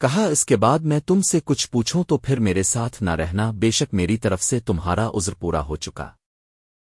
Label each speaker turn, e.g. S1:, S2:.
S1: کہا، اس کے بعد میں تم سے کچھ پوچھوں تو پھر میرے ساتھ نہ رہنا، بے شک میری طرف سے تمہارا عذر پورا ہو چکا۔